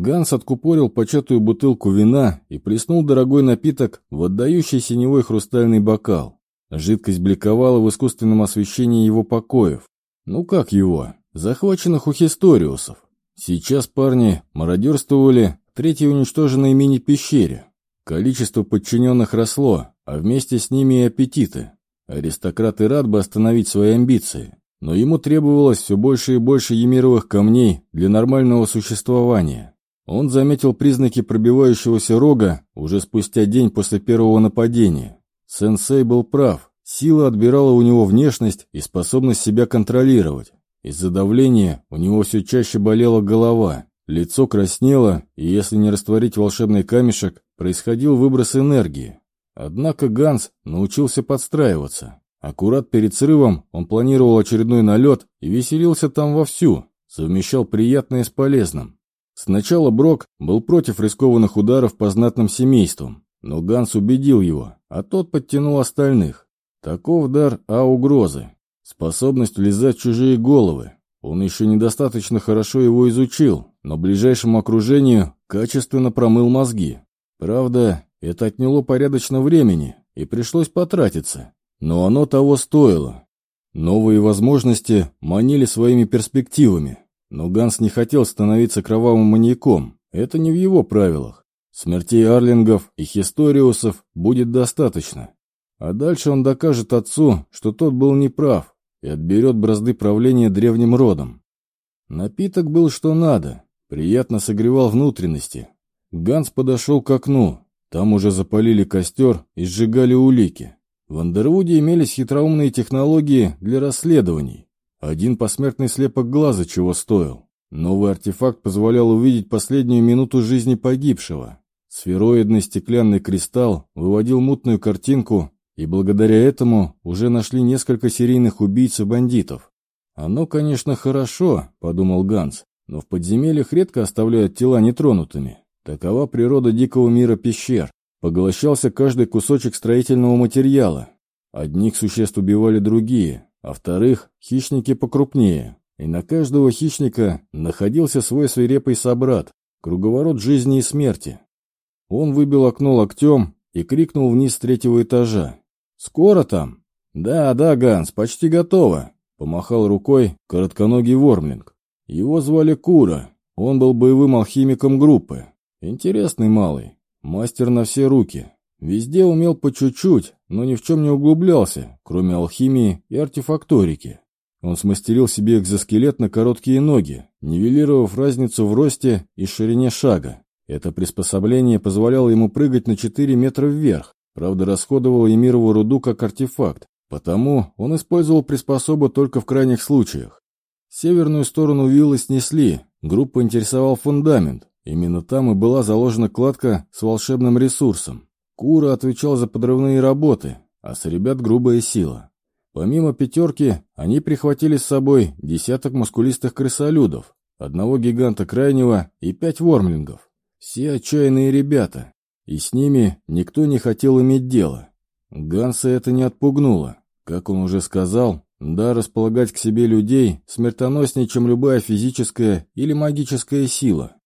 Ганс откупорил початую бутылку вина и плеснул дорогой напиток в отдающий синевой хрустальный бокал. Жидкость бликовала в искусственном освещении его покоев. Ну как его? Захваченных у Хисториусов. Сейчас парни мародерствовали в третьей уничтоженной мини-пещере. Количество подчиненных росло, а вместе с ними и аппетиты. Аристократ и рад бы остановить свои амбиции, но ему требовалось все больше и больше емировых камней для нормального существования. Он заметил признаки пробивающегося рога уже спустя день после первого нападения. Сенсей был прав, сила отбирала у него внешность и способность себя контролировать. Из-за давления у него все чаще болела голова, лицо краснело, и если не растворить волшебный камешек, происходил выброс энергии. Однако Ганс научился подстраиваться. Аккурат перед срывом он планировал очередной налет и веселился там вовсю, совмещал приятное с полезным. Сначала Брок был против рискованных ударов по знатным семействам, но Ганс убедил его, а тот подтянул остальных. Таков дар а угрозы. Способность влезать в чужие головы. Он еще недостаточно хорошо его изучил, но ближайшему окружению качественно промыл мозги. Правда, это отняло порядочно времени, и пришлось потратиться. Но оно того стоило. Новые возможности манили своими перспективами. Но Ганс не хотел становиться кровавым маньяком. Это не в его правилах. Смертей Арлингов и Хисториусов будет достаточно. А дальше он докажет отцу, что тот был неправ, и отберет бразды правления древним родом. Напиток был что надо, приятно согревал внутренности. Ганс подошел к окну, там уже запалили костер и сжигали улики. В Андервуде имелись хитроумные технологии для расследований. Один посмертный слепок глаза чего стоил. Новый артефакт позволял увидеть последнюю минуту жизни погибшего. Сфероидный стеклянный кристалл выводил мутную картинку, и благодаря этому уже нашли несколько серийных убийц и бандитов. «Оно, конечно, хорошо», — подумал Ганс, «но в подземельях редко оставляют тела нетронутыми. Такова природа дикого мира пещер. Поглощался каждый кусочек строительного материала. Одних существ убивали другие, а вторых – хищники покрупнее. И на каждого хищника находился свой свирепый собрат, круговорот жизни и смерти. Он выбил окно локтем и крикнул вниз с третьего этажа. «Скоро там?» «Да, да, Ганс, почти готово», — помахал рукой коротконогий Вормлинг. Его звали Кура, он был боевым алхимиком группы. Интересный малый, мастер на все руки. Везде умел по чуть-чуть, но ни в чем не углублялся, кроме алхимии и артефакторики. Он смастерил себе экзоскелет на короткие ноги, нивелировав разницу в росте и ширине шага. Это приспособление позволяло ему прыгать на 4 метра вверх, правда расходовал эмирову руду как артефакт, потому он использовал приспособу только в крайних случаях. Северную сторону виллы снесли, группу интересовал фундамент, Именно там и была заложена кладка с волшебным ресурсом. Кура отвечал за подрывные работы, а с ребят грубая сила. Помимо пятерки, они прихватили с собой десяток мускулистых крысолюдов, одного гиганта крайнего и пять вормлингов. Все отчаянные ребята, и с ними никто не хотел иметь дело. Ганса это не отпугнуло. Как он уже сказал, да, располагать к себе людей смертоноснее, чем любая физическая или магическая сила.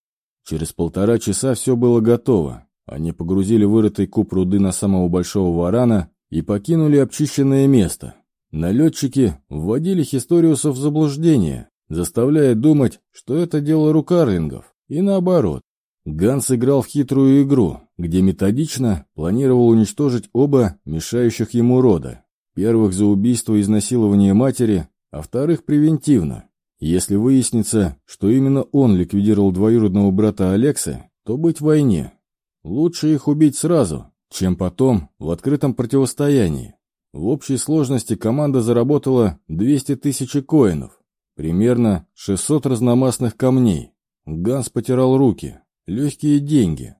Через полтора часа все было готово. Они погрузили вырытый куб руды на самого большого варана и покинули обчищенное место. Налетчики вводили Хисториусов в заблуждение, заставляя думать, что это дело рук Арлингов, и наоборот. Ганс играл в хитрую игру, где методично планировал уничтожить оба мешающих ему рода. Первых за убийство и изнасилование матери, а вторых превентивно. Если выяснится, что именно он ликвидировал двоюродного брата Алекса, то быть в войне. Лучше их убить сразу, чем потом в открытом противостоянии. В общей сложности команда заработала 200 тысяч коинов, примерно 600 разномастных камней. Ганс потирал руки. Легкие деньги.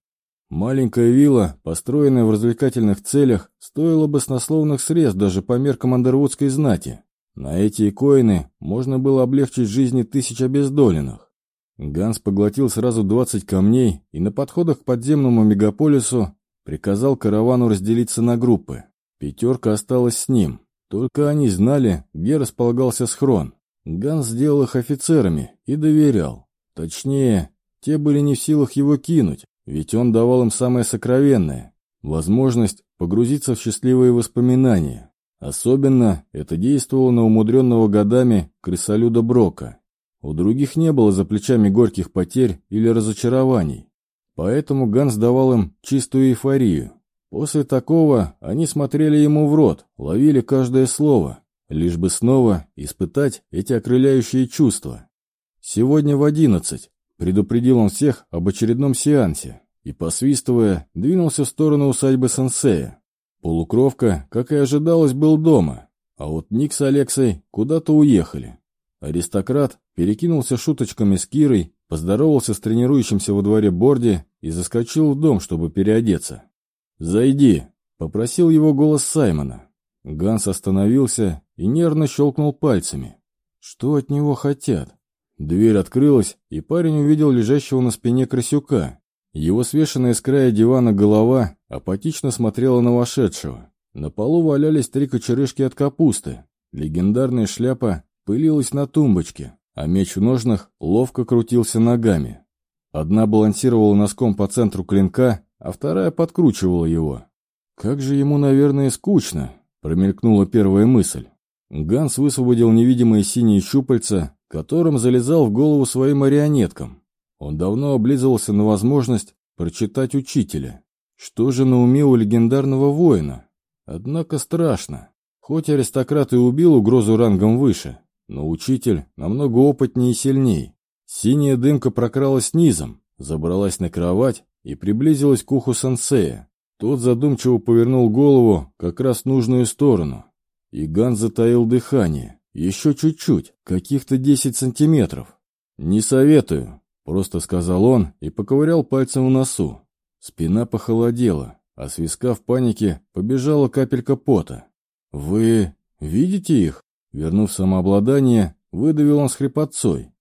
Маленькая вилла, построенная в развлекательных целях, стоила бы баснословных средств даже по меркам андервудской знати. На эти коины можно было облегчить жизни тысяч обездоленных. Ганс поглотил сразу 20 камней и на подходах к подземному мегаполису приказал каравану разделиться на группы. Пятерка осталась с ним. Только они знали, где располагался схрон. Ганс сделал их офицерами и доверял. Точнее, те были не в силах его кинуть, ведь он давал им самое сокровенное – возможность погрузиться в счастливые воспоминания. Особенно это действовало на умудренного годами крысолюда Брока. У других не было за плечами горьких потерь или разочарований. Поэтому Ганс давал им чистую эйфорию. После такого они смотрели ему в рот, ловили каждое слово, лишь бы снова испытать эти окрыляющие чувства. «Сегодня в одиннадцать», — предупредил он всех об очередном сеансе, и, посвистывая, двинулся в сторону усадьбы сенсея. Полукровка, как и ожидалось, был дома, а вот Ник с Алексой куда-то уехали. Аристократ перекинулся шуточками с Кирой, поздоровался с тренирующимся во дворе Борди и заскочил в дом, чтобы переодеться. «Зайди», — попросил его голос Саймона. Ганс остановился и нервно щелкнул пальцами. Что от него хотят? Дверь открылась, и парень увидел лежащего на спине крысюка. Его свешенная с края дивана голова апатично смотрела на вошедшего. На полу валялись три кочерышки от капусты. Легендарная шляпа пылилась на тумбочке, а меч в ножнах ловко крутился ногами. Одна балансировала носком по центру клинка, а вторая подкручивала его. «Как же ему, наверное, скучно», — промелькнула первая мысль. Ганс высвободил невидимые синие щупальца, которым залезал в голову своим марионеткам. Он давно облизывался на возможность прочитать учителя. Что же на уме у легендарного воина? Однако страшно. Хоть аристократ и убил угрозу рангом выше, но учитель намного опытнее и сильней. Синяя дымка прокралась низом, забралась на кровать и приблизилась к уху сенсея. Тот задумчиво повернул голову как раз в нужную сторону. Иган затаил дыхание. Еще чуть-чуть, каких-то десять сантиметров. «Не советую», — просто сказал он и поковырял пальцем в носу. Спина похолодела, а с виска в панике побежала капелька пота. «Вы видите их?» Вернув самообладание, выдавил он с хрипотцой.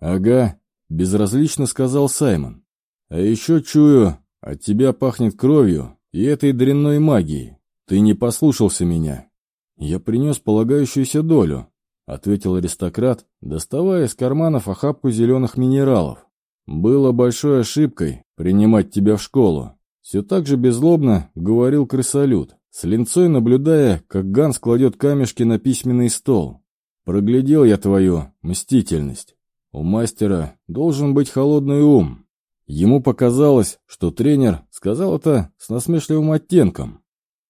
«Ага», — безразлично сказал Саймон. «А еще чую, от тебя пахнет кровью и этой дрянной магией. Ты не послушался меня». «Я принес полагающуюся долю», — ответил аристократ, доставая из карманов охапку зеленых минералов. «Было большой ошибкой принимать тебя в школу». Все так же беззлобно говорил крысолют, с линцой наблюдая, как Ганс кладет камешки на письменный стол. «Проглядел я твою мстительность. У мастера должен быть холодный ум». Ему показалось, что тренер сказал это с насмешливым оттенком.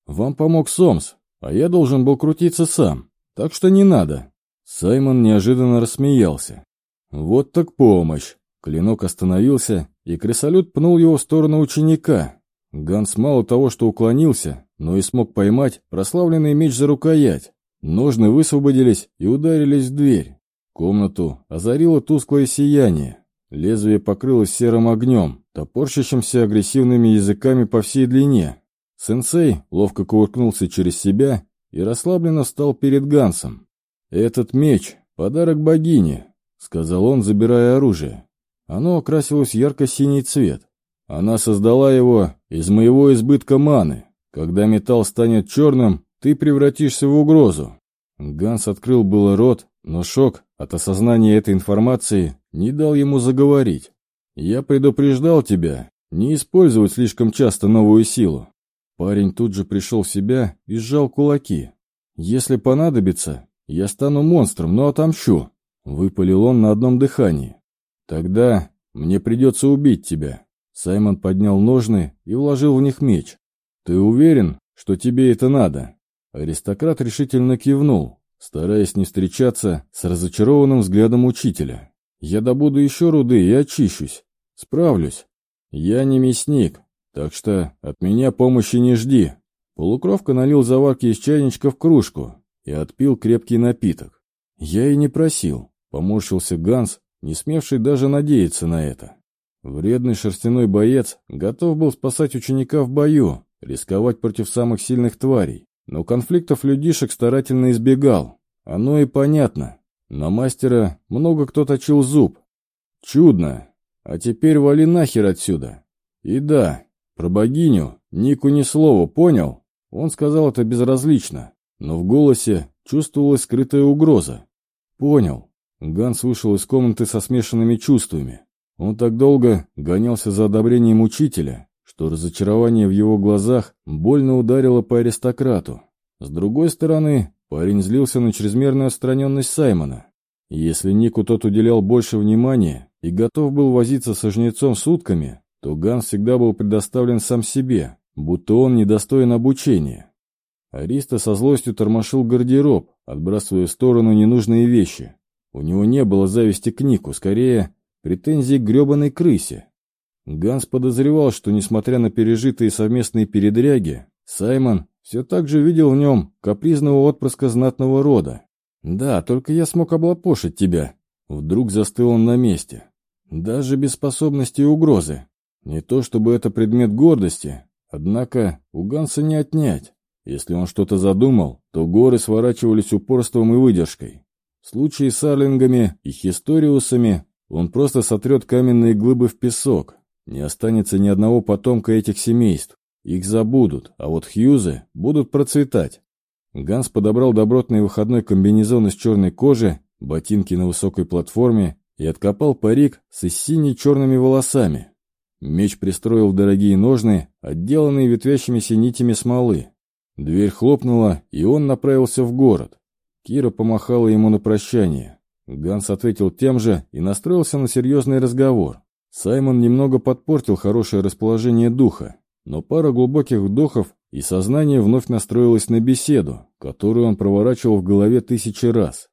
«Вам помог Сомс, а я должен был крутиться сам, так что не надо. Саймон неожиданно рассмеялся. Вот так помощь. Клинок остановился, и крысолют пнул его в сторону ученика. Ганс мало того, что уклонился, но и смог поймать прославленный меч за рукоять. Ножны высвободились и ударились в дверь. Комнату озарило тусклое сияние. Лезвие покрылось серым огнем, топорщащимся агрессивными языками по всей длине. Сенсей ловко кувыркнулся через себя и расслабленно встал перед Гансом. «Этот меч — подарок богине», — сказал он, забирая оружие. Оно окрасилось ярко-синий цвет. Она создала его из моего избытка маны. Когда металл станет черным, ты превратишься в угрозу. Ганс открыл было рот, но шок от осознания этой информации не дал ему заговорить. «Я предупреждал тебя не использовать слишком часто новую силу. Парень тут же пришел в себя и сжал кулаки. «Если понадобится, я стану монстром, но отомщу», — выпалил он на одном дыхании. «Тогда мне придется убить тебя». Саймон поднял ножны и вложил в них меч. «Ты уверен, что тебе это надо?» Аристократ решительно кивнул, стараясь не встречаться с разочарованным взглядом учителя. «Я добуду еще руды и очищусь. Справлюсь. Я не мясник, так что от меня помощи не жди. Полукровка налил заварки из чайничка в кружку и отпил крепкий напиток. Я и не просил, поморщился Ганс, не смевший даже надеяться на это. Вредный шерстяной боец готов был спасать ученика в бою, рисковать против самых сильных тварей, но конфликтов людишек старательно избегал. Оно и понятно. На мастера много кто точил зуб. Чудно. А теперь вали нахер отсюда. И да, про богиню Нику ни слова, понял? Он сказал это безразлично, но в голосе чувствовалась скрытая угроза. Понял. Ганс вышел из комнаты со смешанными чувствами. Он так долго гонялся за одобрением учителя, что разочарование в его глазах больно ударило по аристократу. С другой стороны, парень злился на чрезмерную отстраненность Саймона. Если Нику тот уделял больше внимания и готов был возиться со жнецом сутками, то Ганс всегда был предоставлен сам себе, будто он недостоин обучения. Ариста со злостью тормошил гардероб, отбрасывая в сторону ненужные вещи. У него не было зависти к Нику, скорее претензий к гребаной крысе. Ганс подозревал, что, несмотря на пережитые совместные передряги, Саймон все так же видел в нем капризного отпрыска знатного рода. «Да, только я смог облапошить тебя». Вдруг застыл он на месте. Даже без способности и угрозы. Не то чтобы это предмет гордости, однако у Ганса не отнять. Если он что-то задумал, то горы сворачивались упорством и выдержкой. В случае с арлингами и хисториусами он просто сотрет каменные глыбы в песок. Не останется ни одного потомка этих семейств. Их забудут, а вот хьюзы будут процветать. Ганс подобрал добротный выходной комбинезон из черной кожи, ботинки на высокой платформе и откопал парик с сине-черными волосами. Меч пристроил в дорогие ножны, отделанные ветвящимися нитями смолы. Дверь хлопнула, и он направился в город. Кира помахала ему на прощание. Ганс ответил тем же и настроился на серьезный разговор. Саймон немного подпортил хорошее расположение духа, но пара глубоких вдохов и сознание вновь настроилось на беседу, которую он проворачивал в голове тысячи раз.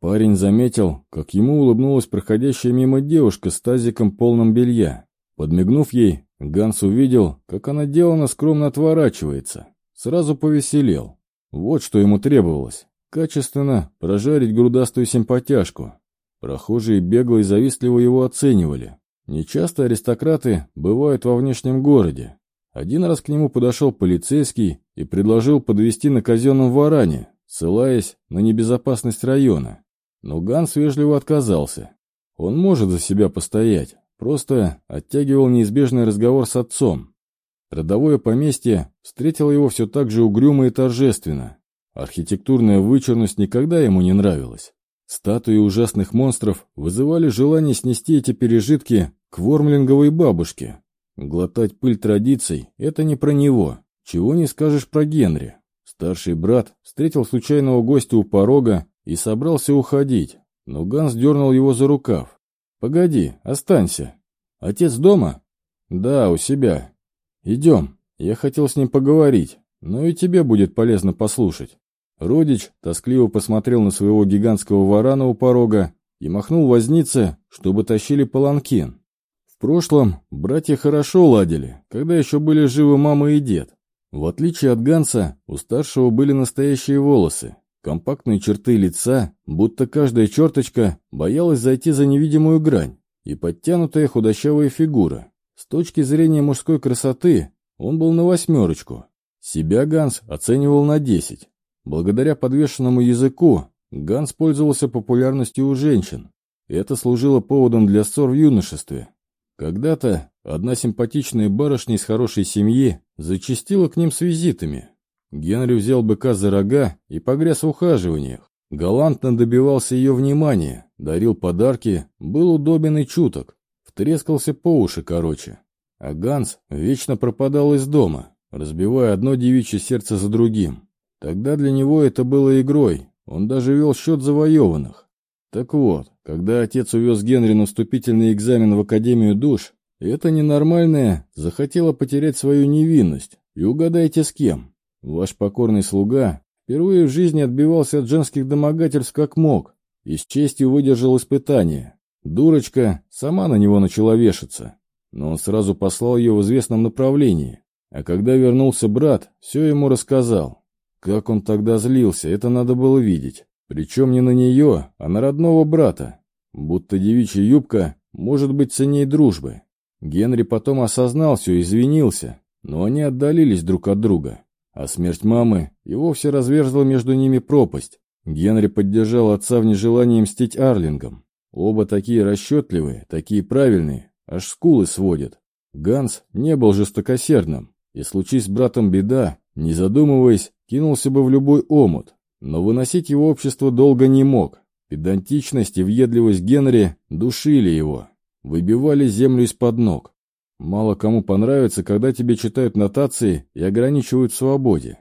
Парень заметил, как ему улыбнулась проходящая мимо девушка с тазиком полным белья. Подмигнув ей, Ганс увидел, как она делано скромно отворачивается. Сразу повеселел. Вот что ему требовалось. Качественно прожарить грудастую симпатяшку. Прохожие бегло и завистливо его оценивали. Нечасто аристократы бывают во внешнем городе. Один раз к нему подошел полицейский и предложил подвести на казенном варане, ссылаясь на небезопасность района. Но Ганс вежливо отказался. Он может за себя постоять, просто оттягивал неизбежный разговор с отцом. Родовое поместье встретило его все так же угрюмо и торжественно. Архитектурная вычурность никогда ему не нравилась. Статуи ужасных монстров вызывали желание снести эти пережитки к вормлинговой бабушке. Глотать пыль традиций – это не про него. Чего не скажешь про Генри. Старший брат встретил случайного гостя у порога и собрался уходить, но Ганс дернул его за рукав. «Погоди, останься. Отец дома?» «Да, у себя. Идем. Я хотел с ним поговорить, но и тебе будет полезно послушать». Родич тоскливо посмотрел на своего гигантского варана у порога и махнул вознице, чтобы тащили паланкин. Прошлом братья хорошо ладили, когда еще были живы мама и дед. В отличие от Ганса, у старшего были настоящие волосы, компактные черты лица, будто каждая черточка боялась зайти за невидимую грань, и подтянутая худощавая фигура. С точки зрения мужской красоты он был на восьмерочку. Себя Ганс оценивал на десять. Благодаря подвешенному языку Ганс пользовался популярностью у женщин. Это служило поводом для ссор в юношестве. Когда-то одна симпатичная барышня из хорошей семьи зачастила к ним с визитами. Генри взял быка за рога и погряз в ухаживаниях. Галантно добивался ее внимания, дарил подарки, был удобен и чуток. Втрескался по уши, короче. А Ганс вечно пропадал из дома, разбивая одно девичье сердце за другим. Тогда для него это было игрой, он даже вел счет завоеванных. Так вот, когда отец увез Генри на вступительный экзамен в Академию душ, эта ненормальная захотела потерять свою невинность. И угадайте с кем. Ваш покорный слуга впервые в жизни отбивался от женских домогательств как мог и с честью выдержал испытание. Дурочка сама на него начала вешаться, но он сразу послал ее в известном направлении. А когда вернулся брат, все ему рассказал. Как он тогда злился, это надо было видеть. Причем не на нее, а на родного брата. Будто девичья юбка может быть ценней дружбы. Генри потом осознал все и извинился, но они отдалились друг от друга. А смерть мамы и вовсе разверзла между ними пропасть. Генри поддержал отца в нежелании мстить Арлингам. Оба такие расчетливые, такие правильные, аж скулы сводят. Ганс не был жестокосердным, и случись с братом беда, не задумываясь, кинулся бы в любой омут, но выносить его общество долго не мог. Педантичность и въедливость Генри душили его. выбивали землю из-под ног. Мало кому понравится, когда тебе читают нотации и ограничивают в свободе.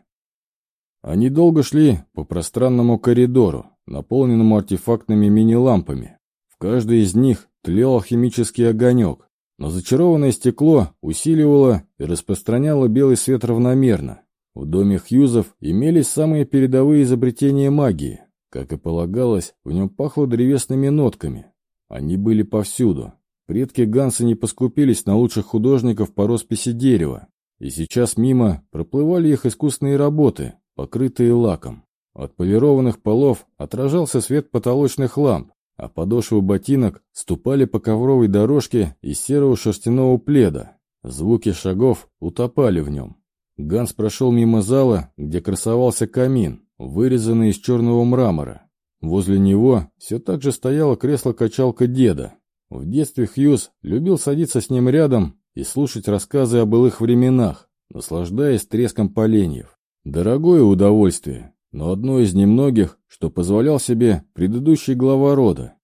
Они долго шли по пространному коридору, наполненному артефактными мини-лампами. В каждой из них тлел алхимический огонек, но зачарованное стекло усиливало и распространяло белый свет равномерно. В доме Хьюзов имелись самые передовые изобретения магии. Как и полагалось, в нем пахло древесными нотками. Они были повсюду. Предки Ганса не поскупились на лучших художников по росписи дерева, и сейчас мимо проплывали их искусственные работы, покрытые лаком. От полированных полов отражался свет потолочных ламп, а подошвы ботинок ступали по ковровой дорожке из серого шерстяного пледа. Звуки шагов утопали в нем. Ганс прошел мимо зала, где красовался камин, вырезанный из черного мрамора. Возле него все так же стояло кресло-качалка деда. В детстве Хьюз любил садиться с ним рядом и слушать рассказы о былых временах, наслаждаясь треском поленьев. Дорогое удовольствие, но одно из немногих, что позволял себе предыдущий глава рода.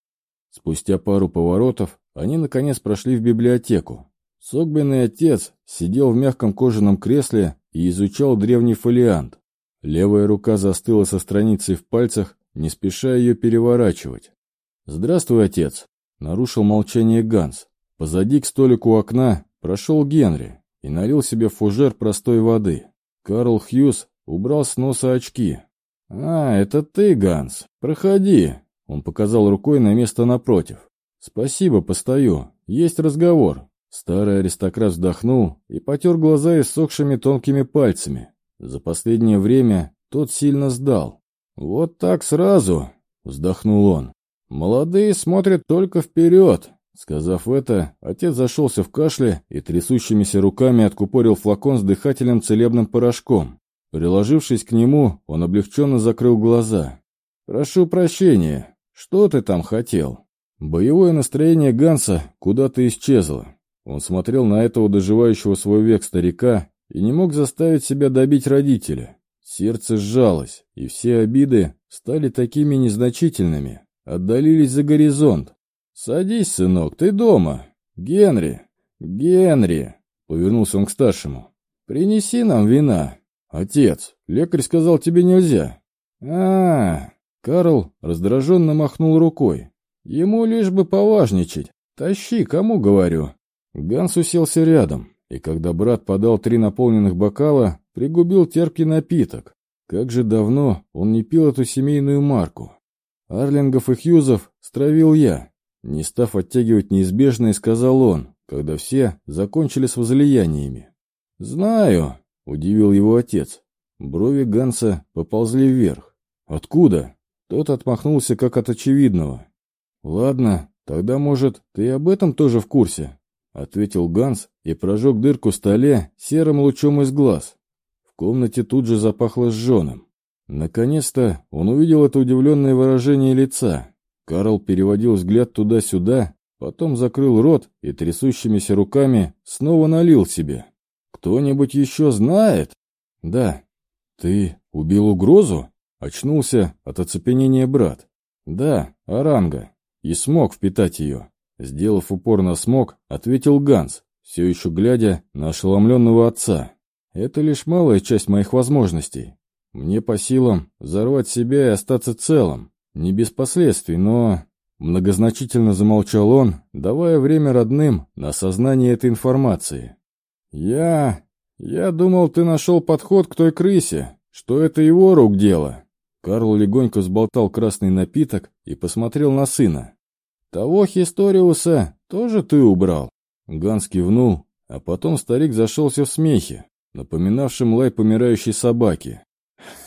Спустя пару поворотов они, наконец, прошли в библиотеку. Согбенный отец сидел в мягком кожаном кресле и изучал древний фолиант. Левая рука застыла со страницей в пальцах, не спеша ее переворачивать. «Здравствуй, отец!» — нарушил молчание Ганс. Позади к столику окна прошел Генри и налил себе фужер простой воды. Карл Хьюз убрал с носа очки, «А, это ты, Ганс. Проходи». Он показал рукой на место напротив. «Спасибо, постою. Есть разговор». Старый аристократ вздохнул и потер глаза иссохшими тонкими пальцами. За последнее время тот сильно сдал. «Вот так сразу», — вздохнул он. «Молодые смотрят только вперед». Сказав это, отец зашелся в кашле и трясущимися руками откупорил флакон с дыхательным целебным порошком. Приложившись к нему, он облегченно закрыл глаза. «Прошу прощения. Что ты там хотел?» Боевое настроение Ганса куда-то исчезло. Он смотрел на этого доживающего свой век старика и не мог заставить себя добить родителя. Сердце сжалось, и все обиды стали такими незначительными, отдалились за горизонт. «Садись, сынок, ты дома. Генри! Генри!» — повернулся он к старшему. «Принеси нам вина». «Отец, лекарь сказал, тебе нельзя». А, -а, а Карл раздраженно махнул рукой. «Ему лишь бы поважничать. Тащи, кому говорю». Ганс уселся рядом, и когда брат подал три наполненных бокала, пригубил терпкий напиток. Как же давно он не пил эту семейную марку. Арлингов и Хьюзов стравил я. Не став оттягивать неизбежное, сказал он, когда все закончили с возлияниями. «Знаю, — удивил его отец. Брови Ганса поползли вверх. «Откуда?» Тот отмахнулся как от очевидного. «Ладно, тогда, может, ты об этом тоже в курсе?» Ответил Ганс и прожег дырку в столе серым лучом из глаз. В комнате тут же запахло сженым. Наконец-то он увидел это удивленное выражение лица. Карл переводил взгляд туда-сюда, потом закрыл рот и трясущимися руками снова налил себе. «Кто-нибудь еще знает?» «Да». «Ты убил угрозу?» Очнулся от оцепенения брат. «Да, Оранга. И смог впитать ее». Сделав упор на смог, ответил Ганс, все еще глядя на ошеломленного отца. «Это лишь малая часть моих возможностей. Мне по силам взорвать себя и остаться целым. Не без последствий, но...» Многозначительно замолчал он, давая время родным на осознание этой информации. «Я... я думал, ты нашел подход к той крысе, что это его рук дело». Карл легонько взболтал красный напиток и посмотрел на сына. «Того Хисториуса тоже ты убрал?» Ганс кивнул, а потом старик зашелся в смехе, напоминавшем лай помирающей собаки.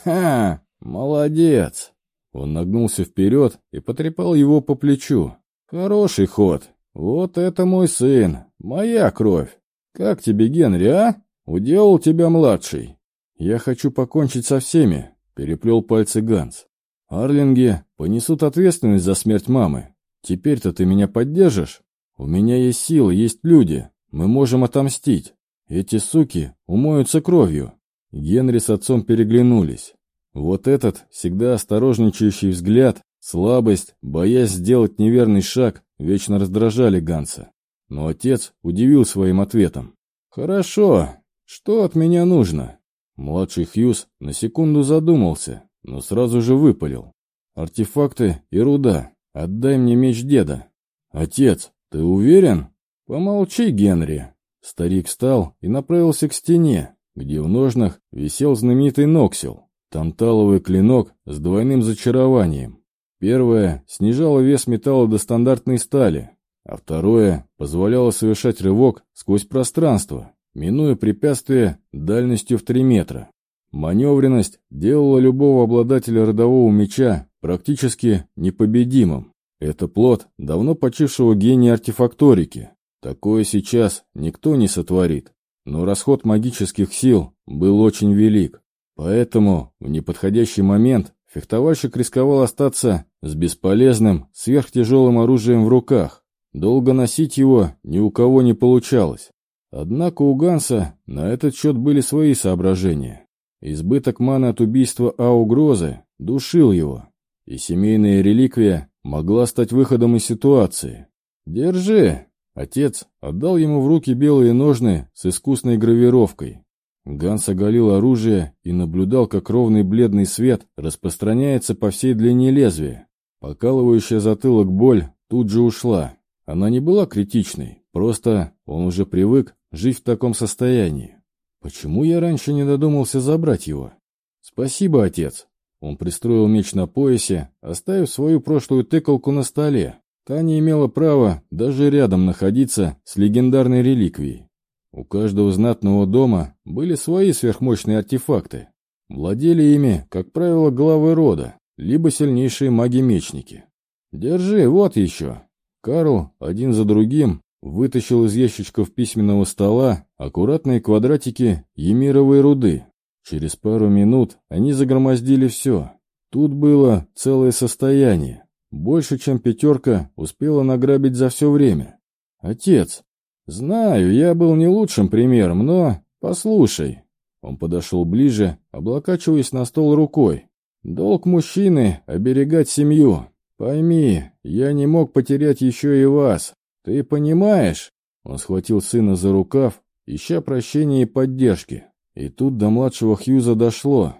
«Ха! Молодец!» Он нагнулся вперед и потрепал его по плечу. «Хороший ход. Вот это мой сын, моя кровь. «Как тебе, Генри, а? Уделал тебя младший». «Я хочу покончить со всеми», — переплел пальцы Ганс. «Арлинги понесут ответственность за смерть мамы. Теперь-то ты меня поддержишь? У меня есть силы, есть люди. Мы можем отомстить. Эти суки умоются кровью». Генри с отцом переглянулись. Вот этот, всегда осторожничающий взгляд, слабость, боясь сделать неверный шаг, вечно раздражали Ганса. но отец удивил своим ответом. «Хорошо. Что от меня нужно?» Младший Хьюз на секунду задумался, но сразу же выпалил. «Артефакты и руда. Отдай мне меч деда». «Отец, ты уверен?» «Помолчи, Генри». Старик встал и направился к стене, где в ножнах висел знаменитый Ноксил, танталовый клинок с двойным зачарованием. Первое снижало вес металла до стандартной стали, а второе позволяло совершать рывок сквозь пространство, минуя препятствия дальностью в 3 метра. Маневренность делала любого обладателя родового меча практически непобедимым. Это плод давно почившего гения артефакторики. Такое сейчас никто не сотворит. Но расход магических сил был очень велик. Поэтому в неподходящий момент фехтовальщик рисковал остаться с бесполезным, сверхтяжелым оружием в руках. Долго носить его ни у кого не получалось. Однако у Ганса на этот счет были свои соображения. Избыток маны от убийства А-угрозы душил его, и семейная реликвия могла стать выходом из ситуации. «Держи!» Отец отдал ему в руки белые ножны с искусной гравировкой. Ганс оголил оружие и наблюдал, как ровный бледный свет распространяется по всей длине лезвия. Покалывающая затылок боль тут же ушла. Она не была критичной, просто он уже привык жить в таком состоянии. Почему я раньше не додумался забрать его? Спасибо, отец. Он пристроил меч на поясе, оставив свою прошлую тыкалку на столе. Та не имела права даже рядом находиться с легендарной реликвией. У каждого знатного дома были свои сверхмощные артефакты. Владели ими, как правило, главы рода, либо сильнейшие маги-мечники. «Держи, вот еще!» Карл один за другим вытащил из ящичков письменного стола аккуратные квадратики емировой руды. Через пару минут они загромоздили все. Тут было целое состояние. Больше, чем пятерка успела награбить за все время. «Отец, знаю, я был не лучшим примером, но... Послушай». Он подошел ближе, облокачиваясь на стол рукой. «Долг мужчины — оберегать семью. Пойми, я не мог потерять еще и вас. «Ты понимаешь?» Он схватил сына за рукав, ища прощения и поддержки. И тут до младшего Хьюза дошло.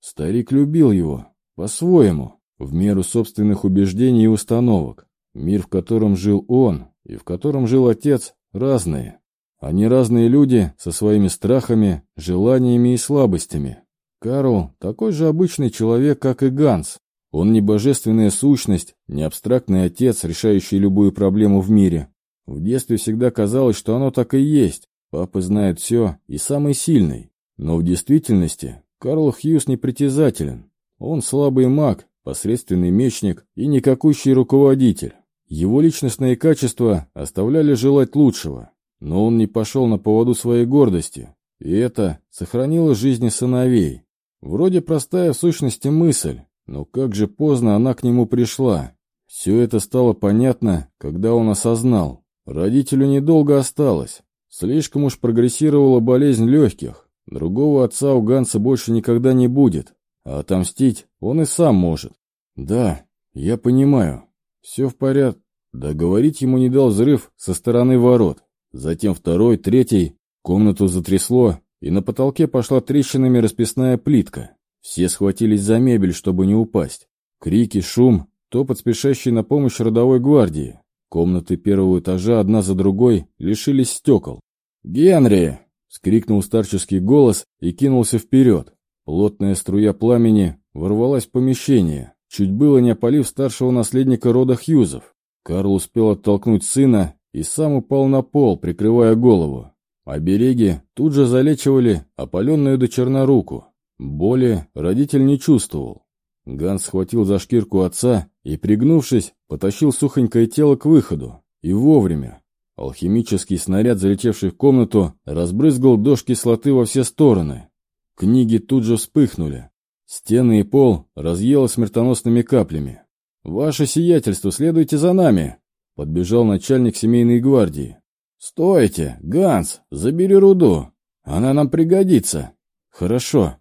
Старик любил его, по-своему, в меру собственных убеждений и установок. Мир, в котором жил он и в котором жил отец, разные. Они разные люди со своими страхами, желаниями и слабостями. Карл такой же обычный человек, как и Ганс, он не божественная сущность, не абстрактный отец, решающий любую проблему в мире. В детстве всегда казалось, что оно так и есть. Папа знает все и самый сильный. Но в действительности Карл Хьюз непритязателен. Он слабый маг, посредственный мечник и никакущий руководитель. Его личностные качества оставляли желать лучшего. Но он не пошел на поводу своей гордости. И это сохранило жизни сыновей. Вроде простая в сущности мысль, но как же поздно она к нему пришла. Все это стало понятно, когда он осознал. Родителю недолго осталось. Слишком уж прогрессировала болезнь легких. Другого отца у Ганса больше никогда не будет. А отомстить он и сам может. Да, я понимаю. Все в порядке. Договорить ему не дал взрыв со стороны ворот. Затем второй, третий. Комнату затрясло, и на потолке пошла трещинами расписная плитка. Все схватились за мебель, чтобы не упасть. Крики, шум, топот спешащий на помощь родовой гвардии. Комнаты первого этажа одна за другой лишились стекол. «Генри!» — скрикнул старческий голос и кинулся вперед. Плотная струя пламени ворвалась в помещение, чуть было не опалив старшего наследника рода Хьюзов. Карл успел оттолкнуть сына и сам упал на пол, прикрывая голову. Обереги тут же залечивали опаленную до черна руку. Боли родитель не чувствовал. Ганс схватил за шкирку отца и, пригнувшись, потащил сухонькое тело к выходу. И вовремя. Алхимический снаряд, залетевший в комнату, разбрызгал дождь кислоты во все стороны. Книги тут же вспыхнули. Стены и пол разъело смертоносными каплями. «Ваше сиятельство, следуйте за нами!» Подбежал начальник семейной гвардии. «Стойте! Ганс, забери руду! Она нам пригодится!» «Хорошо!»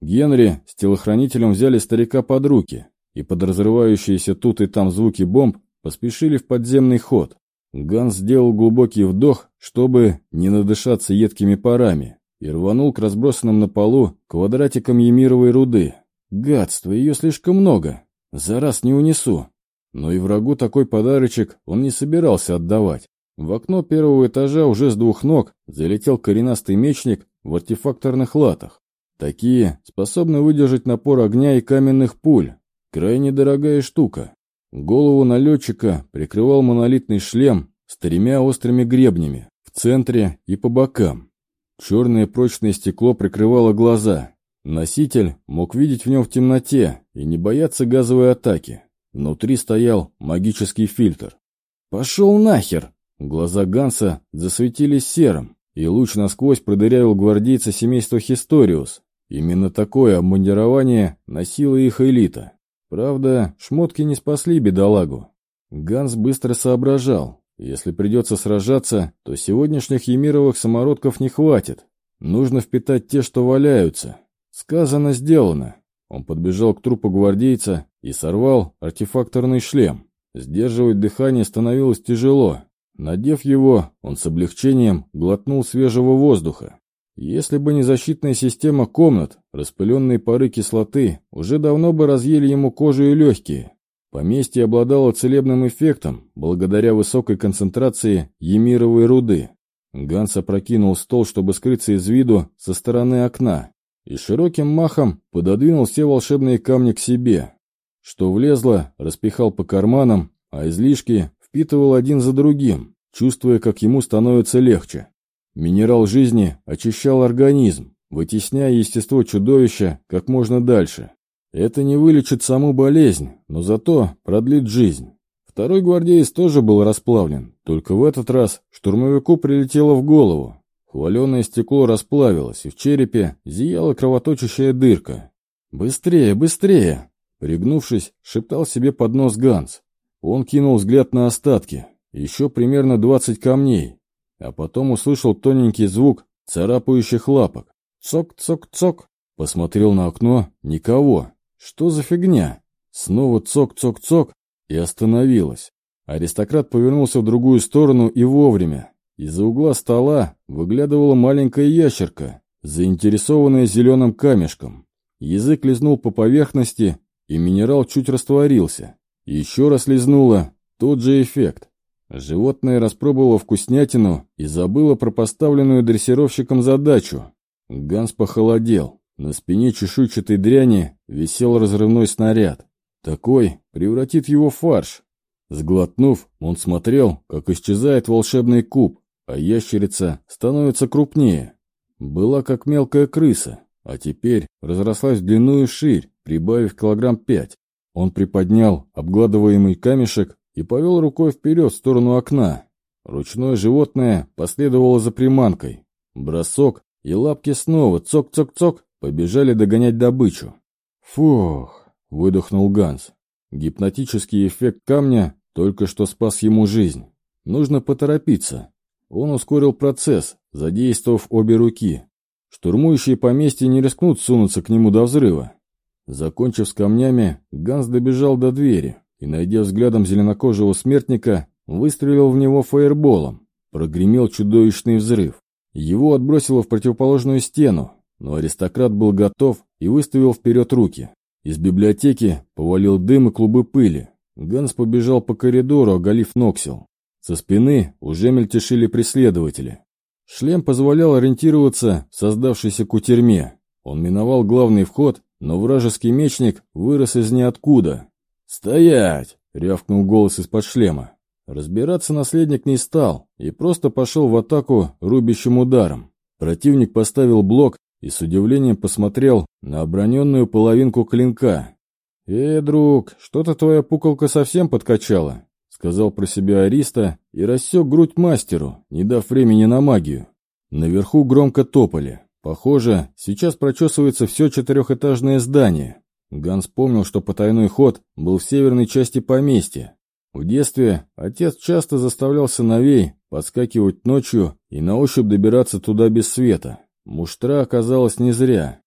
Генри с телохранителем взяли старика под руки и под разрывающиеся тут и там звуки бомб поспешили в подземный ход. Ганс сделал глубокий вдох, чтобы не надышаться едкими парами, и рванул к разбросанным на полу квадратикам емировой руды. Гадство, ее слишком много. За раз не унесу. Но и врагу такой подарочек он не собирался отдавать. В окно первого этажа уже с двух ног залетел коренастый мечник в артефакторных латах. Такие способны выдержать напор огня и каменных пуль. Крайне дорогая штука. Голову налетчика прикрывал монолитный шлем с тремя острыми гребнями в центре и по бокам. Черное прочное стекло прикрывало глаза. Носитель мог видеть в нем в темноте и не бояться газовой атаки. Внутри стоял магический фильтр. «Пошел нахер!» Глаза Ганса засветились серым, и луч насквозь продырявил гвардейца семейства Хисториус. Именно такое обмундирование носила их элита. Правда, шмотки не спасли бедолагу. Ганс быстро соображал. Если придется сражаться, то сегодняшних емировых самородков не хватит. Нужно впитать те, что валяются. Сказано, сделано. Он подбежал к трупу гвардейца и сорвал артефакторный шлем. Сдерживать дыхание становилось тяжело. Надев его, он с облегчением глотнул свежего воздуха. Если бы не защитная система комнат, распыленные пары кислоты уже давно бы разъели ему кожу и легкие. Поместье обладало целебным эффектом благодаря высокой концентрации емировой руды. Ганс опрокинул стол, чтобы скрыться из виду со стороны окна, и широким махом пододвинул все волшебные камни к себе. Что влезло, распихал по карманам, а излишки впитывал один за другим, чувствуя, как ему становится легче. Минерал жизни очищал организм, вытесняя естество чудовища как можно дальше. Это не вылечит саму болезнь, но зато продлит жизнь. Второй гвардеец тоже был расплавлен, только в этот раз штурмовику прилетело в голову. Хваленое стекло расплавилось, и в черепе зияла кровоточащая дырка. «Быстрее, быстрее!» Пригнувшись, шептал себе под нос Ганс. Он кинул взгляд на остатки. Еще примерно двадцать камней, а потом услышал тоненький звук царапающих лапок. Цок-цок-цок. Посмотрел на окно. Никого. Что за фигня? Снова цок-цок-цок и остановилась. Аристократ повернулся в другую сторону и вовремя. Из-за угла стола выглядывала маленькая ящерка, заинтересованная зеленым камешком. Язык лизнул по поверхности, и минерал чуть растворился. Еще раз лизнуло, тот же эффект. Животное распробовало вкуснятину и забыло про поставленную дрессировщиком задачу. Ганс похолодел. На спине чешуйчатой дряни висел разрывной снаряд. Такой превратит его в фарш. Сглотнув, он смотрел, как исчезает волшебный куб, а ящерица становится крупнее. Была как мелкая крыса, а теперь разрослась в длину и ширь, прибавив килограмм пять. Он приподнял обгладываемый камешек и повел рукой вперед в сторону окна. Ручное животное последовало за приманкой. Бросок, и лапки снова цок-цок-цок побежали догонять добычу. «Фух!» — выдохнул Ганс. Гипнотический эффект камня только что спас ему жизнь. Нужно поторопиться. Он ускорил процесс, задействовав обе руки. Штурмующие поместье не рискнут сунуться к нему до взрыва. Закончив с камнями, Ганс добежал до двери и, найдя взглядом зеленокожего смертника, выстрелил в него фаерболом. Прогремел чудовищный взрыв. Его отбросило в противоположную стену, но аристократ был готов и выставил вперед руки. Из библиотеки повалил дым и клубы пыли. Ганс побежал по коридору, оголив Ноксил. Со спины уже мельтешили преследователи. Шлем позволял ориентироваться в создавшейся кутерьме. Он миновал главный вход, но вражеский мечник вырос из ниоткуда. «Стоять!» — рявкнул голос из-под шлема. Разбираться наследник не стал и просто пошел в атаку рубящим ударом. Противник поставил блок и с удивлением посмотрел на оброненную половинку клинка. «Э, друг, что-то твоя пуколка совсем подкачала», — сказал про себя Ариста и рассек грудь мастеру, не дав времени на магию. Наверху громко топали. Похоже, сейчас прочесывается все четырехэтажное здание. Ганс помнил, что потайной ход был в северной части поместья. В детстве отец часто заставлял сыновей подскакивать ночью и на ощупь добираться туда без света. Муштра оказалась не зря.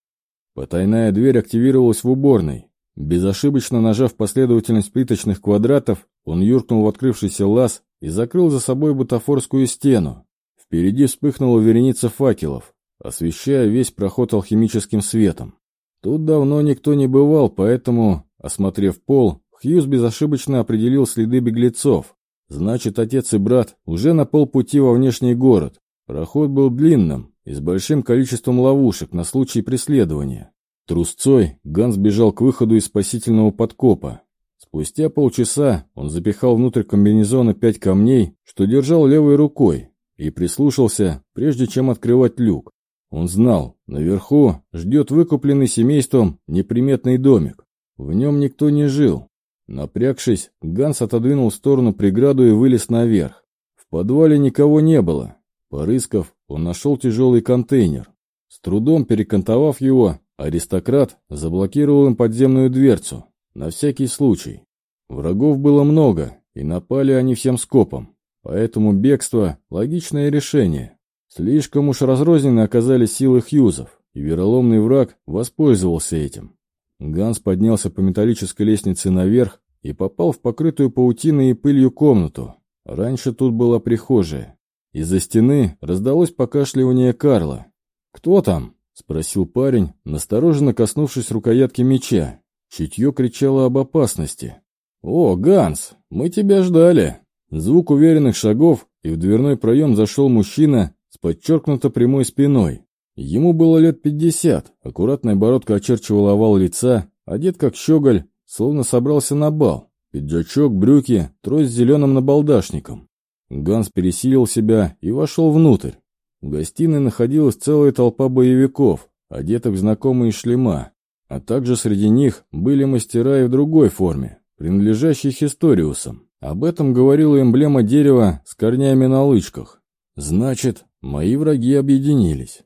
Потайная дверь активировалась в уборной. Безошибочно нажав последовательность плиточных квадратов, он юркнул в открывшийся лаз и закрыл за собой бутафорскую стену. Впереди вспыхнула вереница факелов, освещая весь проход алхимическим светом. Тут давно никто не бывал, поэтому, осмотрев пол, Хьюз безошибочно определил следы беглецов. Значит, отец и брат уже на полпути во внешний город. Проход был длинным и с большим количеством ловушек на случай преследования. Трусцой Ганс бежал к выходу из спасительного подкопа. Спустя полчаса он запихал внутрь комбинезона пять камней, что держал левой рукой, и прислушался, прежде чем открывать люк. Он знал, наверху ждет выкупленный семейством неприметный домик. В нем никто не жил. Напрягшись, Ганс отодвинул в сторону преграду и вылез наверх. В подвале никого не было. Порыскав, он нашел тяжелый контейнер. С трудом перекантовав его, аристократ заблокировал им подземную дверцу. На всякий случай. Врагов было много, и напали они всем скопом. Поэтому бегство – логичное решение. Слишком уж разрознены оказались силы хьюзов, и вероломный враг воспользовался этим. Ганс поднялся по металлической лестнице наверх и попал в покрытую паутиной и пылью комнату. Раньше тут была прихожая. Из-за стены раздалось покашливание Карла. «Кто там?» — спросил парень, настороженно коснувшись рукоятки меча. Чутье кричало об опасности. «О, Ганс, мы тебя ждали!» Звук уверенных шагов, и в дверной проем зашел мужчина с подчеркнуто прямой спиной. Ему было лет пятьдесят, аккуратная бородка очерчивала овал лица, одет как щеголь, словно собрался на бал. Пиджачок, брюки, трость с зеленым набалдашником. Ганс пересилил себя и вошел внутрь. В гостиной находилась целая толпа боевиков, одетых в знакомые шлема, а также среди них были мастера и в другой форме, принадлежащие Хисториусам. Об этом говорила эмблема дерева с корнями на лычках. Значит, мои враги объединились.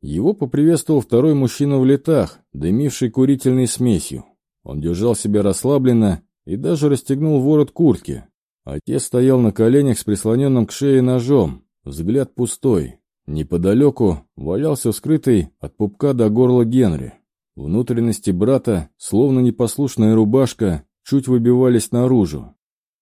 Его поприветствовал второй мужчина в летах, дымивший курительной смесью. Он держал себя расслабленно и даже расстегнул ворот куртки. Отец стоял на коленях с прислоненным к шее ножом, взгляд пустой. Неподалеку валялся вскрытый от пупка до горла Генри. Внутренности брата, словно непослушная рубашка, чуть выбивались наружу.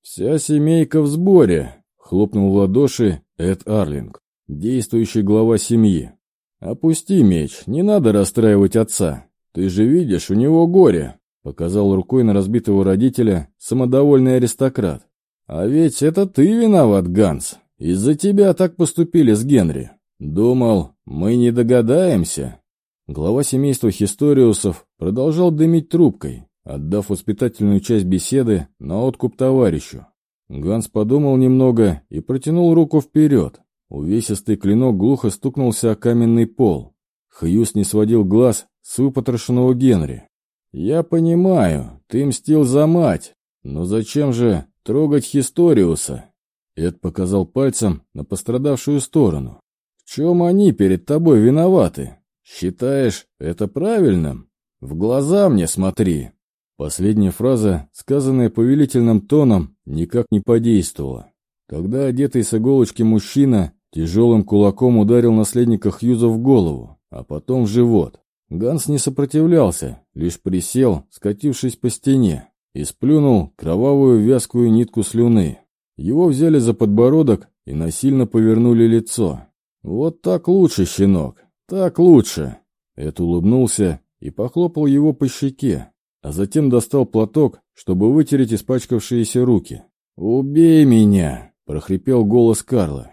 «Вся семейка в сборе!» — хлопнул в ладоши Эд Арлинг, действующий глава семьи. «Опусти меч, не надо расстраивать отца. Ты же видишь, у него горе!» — показал рукой на разбитого родителя самодовольный аристократ. «А ведь это ты виноват, Ганс. Из-за тебя так поступили с Генри. Думал, мы не догадаемся». Глава семейства Хисториусов продолжал дымить трубкой, отдав воспитательную часть беседы на откуп товарищу. Ганс подумал немного и протянул руку вперед. Увесистый клинок глухо стукнулся о каменный пол. Хьюз не сводил глаз с выпотрошенного Генри. «Я понимаю, ты мстил за мать, но зачем же трогать Хисториуса?» Эд показал пальцем на пострадавшую сторону. «В чем они перед тобой виноваты? Считаешь это правильным? В глаза мне смотри!» Последняя фраза, сказанная повелительным тоном, никак не подействовала. Когда одетый с иголочки мужчина Тяжелым кулаком ударил наследника Хьюза в голову, а потом в живот. Ганс не сопротивлялся, лишь присел, скатившись по стене, и сплюнул кровавую вязкую нитку слюны. Его взяли за подбородок и насильно повернули лицо. «Вот так лучше, щенок, так лучше!» Эд улыбнулся и похлопал его по щеке, а затем достал платок, чтобы вытереть испачкавшиеся руки. «Убей меня!» – прохрипел голос Карла.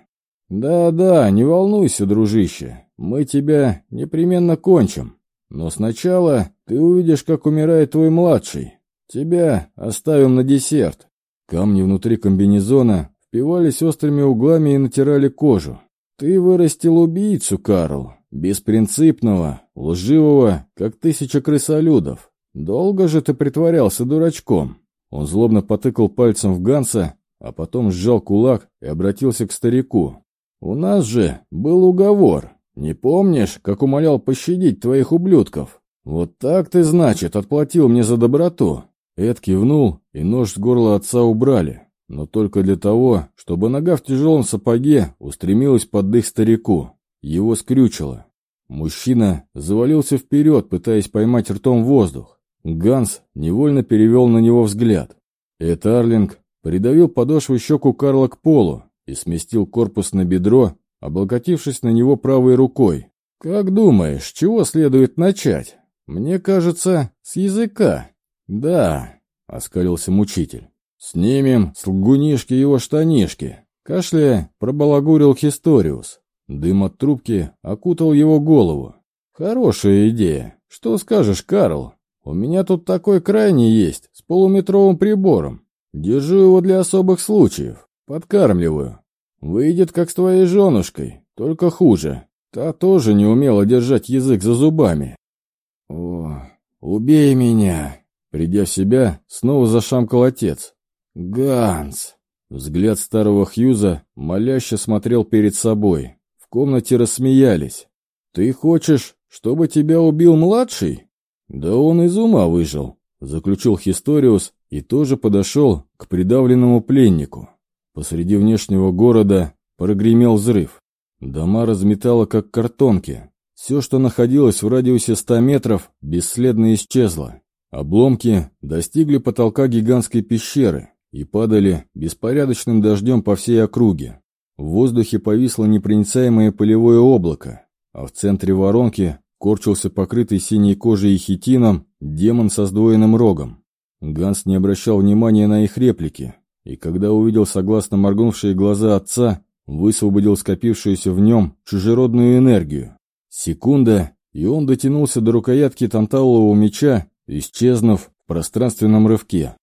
«Да-да, не волнуйся, дружище, мы тебя непременно кончим. Но сначала ты увидишь, как умирает твой младший. Тебя оставим на десерт». Камни внутри комбинезона впивались острыми углами и натирали кожу. «Ты вырастил убийцу, Карл, беспринципного, лживого, как тысяча крысолюдов. Долго же ты притворялся дурачком?» Он злобно потыкал пальцем в Ганса, а потом сжал кулак и обратился к старику. «У нас же был уговор. Не помнишь, как умолял пощадить твоих ублюдков? Вот так ты, значит, отплатил мне за доброту». Эд кивнул, и нож с горла отца убрали, но только для того, чтобы нога в тяжелом сапоге устремилась под дых старику. Его скрючило. Мужчина завалился вперед, пытаясь поймать ртом воздух. Ганс невольно перевел на него взгляд. Эд Арлинг придавил подошву щеку Карла к полу и сместил корпус на бедро, облокотившись на него правой рукой. «Как думаешь, чего следует начать? Мне кажется, с языка». «Да», — оскалился мучитель. «Снимем с лгунишки его штанишки». Кашляя, пробалагурил Хисториус. Дым от трубки окутал его голову. «Хорошая идея. Что скажешь, Карл? У меня тут такой крайний есть, с полуметровым прибором. Держу его для особых случаев. Подкармливаю. Выйдет, как с твоей женушкой, только хуже. Та тоже не умела держать язык за зубами. О, убей меня!» Придя в себя, снова зашамкал отец. «Ганс!» Взгляд старого Хьюза моляще смотрел перед собой. В комнате рассмеялись. «Ты хочешь, чтобы тебя убил младший?» «Да он из ума выжил», — заключил Хисториус и тоже подошел к придавленному пленнику. Посреди внешнего города прогремел взрыв. Дома разметало, как картонки. Все, что находилось в радиусе ста метров, бесследно исчезло. Обломки достигли потолка гигантской пещеры и падали беспорядочным дождем по всей округе. В воздухе повисло непроницаемое полевое облако, а в центре воронки корчился покрытый синей кожей и хитином демон со сдвоенным рогом. Ганс не обращал внимания на их реплики, и когда увидел согласно моргнувшие глаза отца, высвободил скопившуюся в нем чужеродную энергию. Секунда, и он дотянулся до рукоятки танталового меча, исчезнув в пространственном рывке.